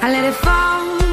I let it fall.